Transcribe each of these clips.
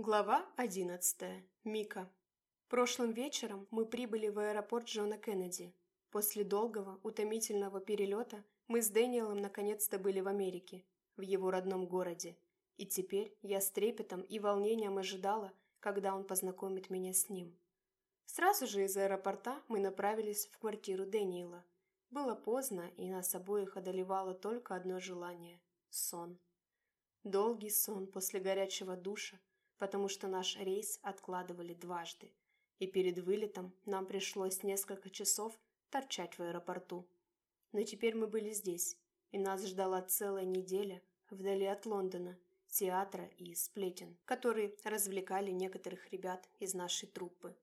Глава 11. Мика. Прошлым вечером мы прибыли в аэропорт Джона Кеннеди. После долгого, утомительного перелета мы с Дэниелом наконец-то были в Америке, в его родном городе. И теперь я с трепетом и волнением ожидала, когда он познакомит меня с ним. Сразу же из аэропорта мы направились в квартиру Дэниела. Было поздно, и нас обоих одолевало только одно желание – сон. Долгий сон после горячего душа, потому что наш рейс откладывали дважды, и перед вылетом нам пришлось несколько часов торчать в аэропорту. Но теперь мы были здесь, и нас ждала целая неделя вдали от Лондона, театра и сплетен, которые развлекали некоторых ребят из нашей труппы.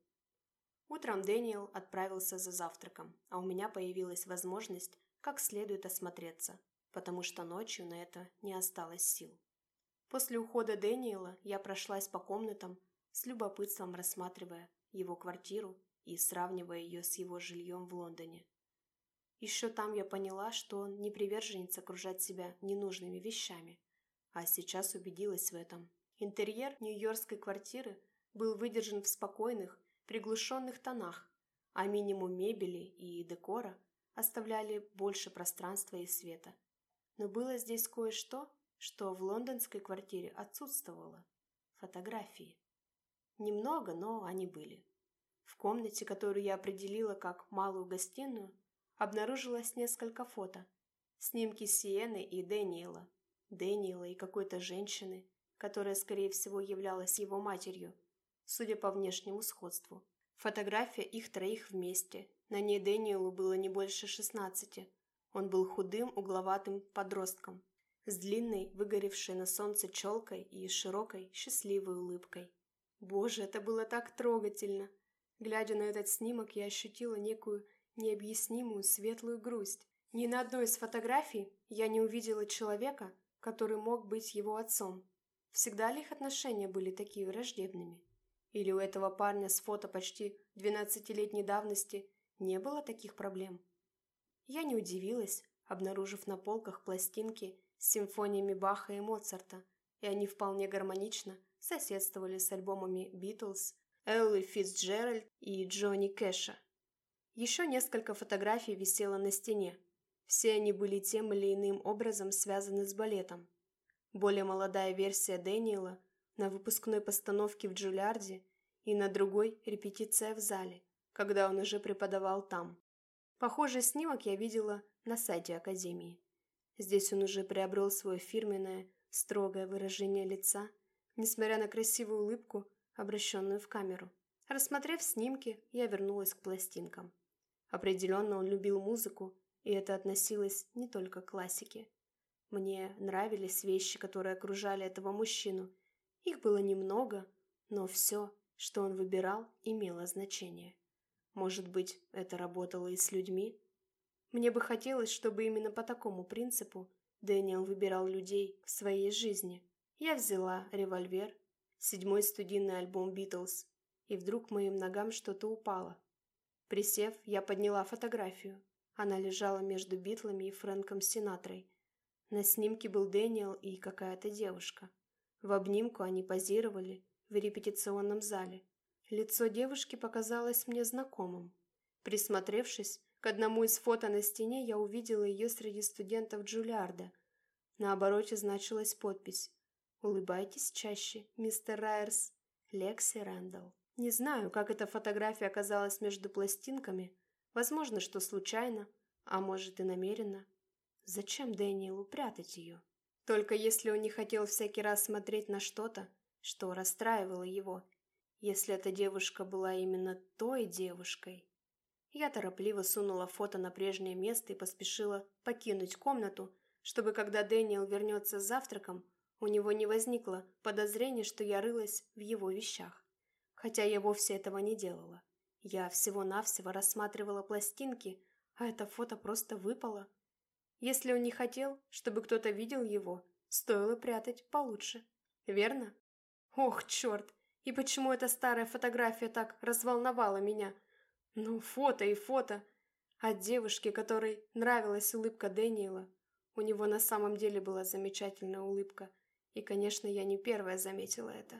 Утром Дэниел отправился за завтраком, а у меня появилась возможность как следует осмотреться, потому что ночью на это не осталось сил. После ухода Дэниела я прошлась по комнатам, с любопытством рассматривая его квартиру и сравнивая ее с его жильем в Лондоне. Еще там я поняла, что он не приверженец окружать себя ненужными вещами, а сейчас убедилась в этом. Интерьер нью-йоркской квартиры был выдержан в спокойных, приглушенных тонах, а минимум мебели и декора оставляли больше пространства и света. Но было здесь кое-что, что в лондонской квартире отсутствовало. Фотографии. Немного, но они были. В комнате, которую я определила как малую гостиную, обнаружилось несколько фото. Снимки Сиены и Дэниела. Дэниела и какой-то женщины, которая, скорее всего, являлась его матерью, судя по внешнему сходству. Фотография их троих вместе. На ней Дэниелу было не больше шестнадцати. Он был худым, угловатым подростком, с длинной, выгоревшей на солнце челкой и широкой, счастливой улыбкой. Боже, это было так трогательно! Глядя на этот снимок, я ощутила некую необъяснимую светлую грусть. Ни на одной из фотографий я не увидела человека, который мог быть его отцом. Всегда ли их отношения были такими враждебными? Или у этого парня с фото почти 12-летней давности не было таких проблем? Я не удивилась, обнаружив на полках пластинки симфониями Баха и Моцарта, и они вполне гармонично соседствовали с альбомами Битлз, Элли Фицджеральд и Джонни Кэша. Еще несколько фотографий висело на стене. Все они были тем или иным образом связаны с балетом. Более молодая версия Дэниела на выпускной постановке в Джулиарде и на другой репетиция в зале, когда он уже преподавал там. Похожий снимок я видела на сайте Академии. Здесь он уже приобрел свое фирменное, строгое выражение лица, несмотря на красивую улыбку, обращенную в камеру. Рассмотрев снимки, я вернулась к пластинкам. Определенно он любил музыку, и это относилось не только к классике. Мне нравились вещи, которые окружали этого мужчину. Их было немного, но все, что он выбирал, имело значение. Может быть, это работало и с людьми? Мне бы хотелось, чтобы именно по такому принципу Дэниел выбирал людей в своей жизни. Я взяла револьвер, седьмой студийный альбом «Битлз», и вдруг моим ногам что-то упало. Присев, я подняла фотографию. Она лежала между Битлами и Фрэнком Синатрой. На снимке был Дэниел и какая-то девушка. В обнимку они позировали в репетиционном зале. Лицо девушки показалось мне знакомым. Присмотревшись, к одному из фото на стене я увидела ее среди студентов Джулиарда. На обороте значилась подпись «Улыбайтесь чаще, мистер Райерс, Лекси Рэндалл». Не знаю, как эта фотография оказалась между пластинками. Возможно, что случайно, а может и намеренно. Зачем Дэниелу прятать ее? Только если он не хотел всякий раз смотреть на что-то, что расстраивало его. Если эта девушка была именно той девушкой. Я торопливо сунула фото на прежнее место и поспешила покинуть комнату, чтобы когда Дэниел вернется с завтраком, у него не возникло подозрения, что я рылась в его вещах. Хотя я вовсе этого не делала. Я всего-навсего рассматривала пластинки, а это фото просто выпало. Если он не хотел, чтобы кто-то видел его, стоило прятать получше. Верно? Ох, черт! И почему эта старая фотография так разволновала меня? Ну, фото и фото. От девушки, которой нравилась улыбка Дэниела. У него на самом деле была замечательная улыбка. И, конечно, я не первая заметила это.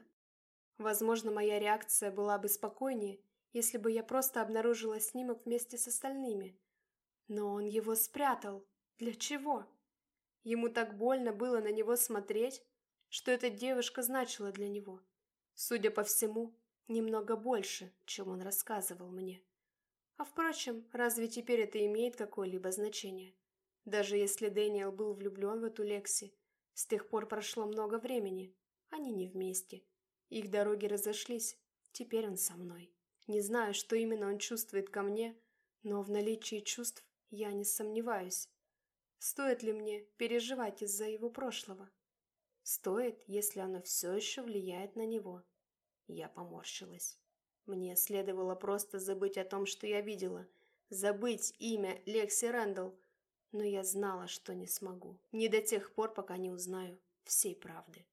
Возможно, моя реакция была бы спокойнее, если бы я просто обнаружила снимок вместе с остальными. Но он его спрятал. Для чего? Ему так больно было на него смотреть, что эта девушка значила для него. Судя по всему, немного больше, чем он рассказывал мне. А впрочем, разве теперь это имеет какое-либо значение? Даже если Дэниел был влюблен в эту Лекси, с тех пор прошло много времени, они не вместе. Их дороги разошлись, теперь он со мной. Не знаю, что именно он чувствует ко мне, но в наличии чувств я не сомневаюсь. Стоит ли мне переживать из-за его прошлого? Стоит, если оно все еще влияет на него. Я поморщилась. Мне следовало просто забыть о том, что я видела, забыть имя Лекси Рэндалл, но я знала, что не смогу. Не до тех пор, пока не узнаю всей правды.